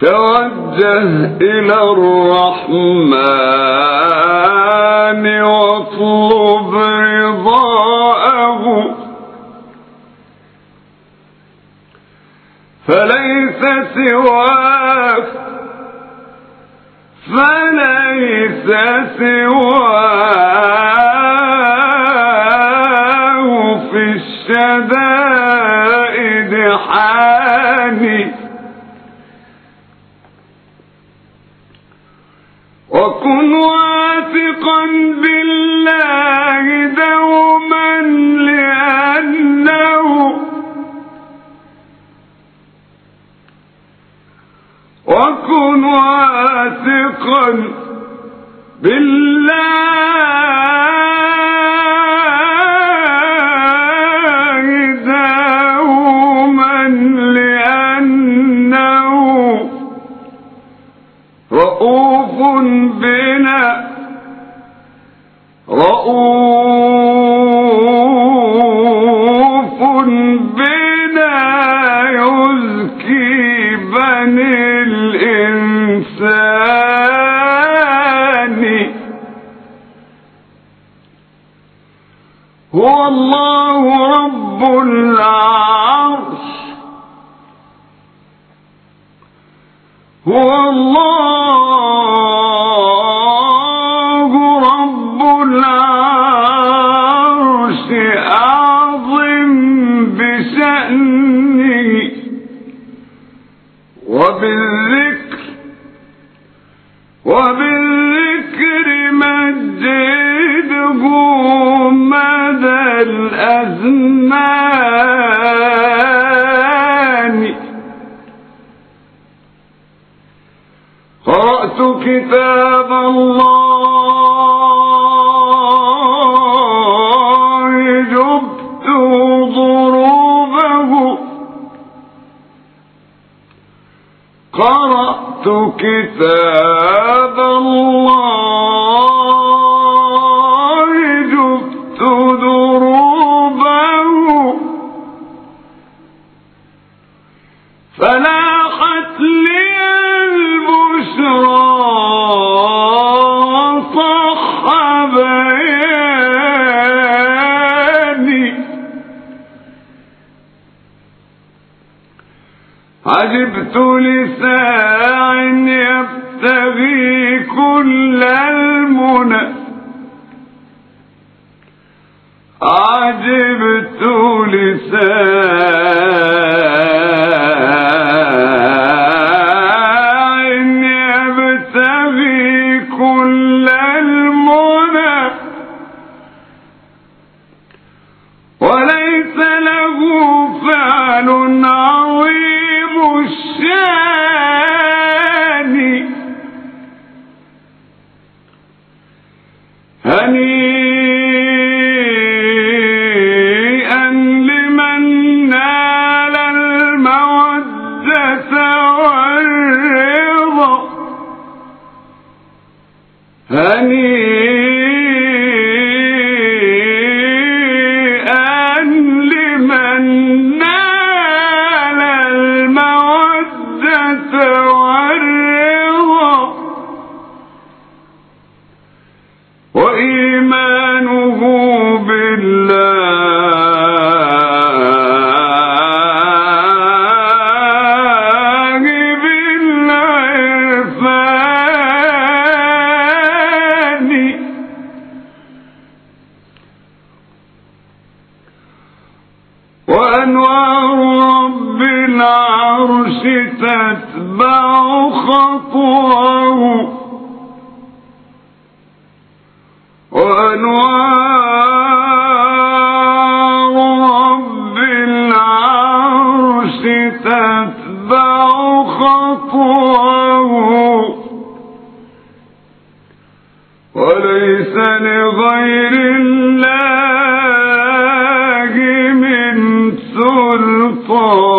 توجه إلى الرحمن واطلب رضاءه فليس سواك فليس سواه. في الشدائد حاني. وكن واثقا بالله دوما لأنه وكن واثقا بالله رؤوف بنا. رؤوف بنا يزكي بني الإنسان. هو الله رب العرش. هو الله وبالذكر مجده مدى الأزمان. قرأت كتاب قرأت كتاب الله. عجبت لساع يبتغي كل المنى. عجبت لساع وليس له فعل عظيم هنيئا لمن نال المودة والرضا هنيئا العرش تتبع خطوه وأنوار رب العرش تتبع خطوه وليس لغير الله من سلطان.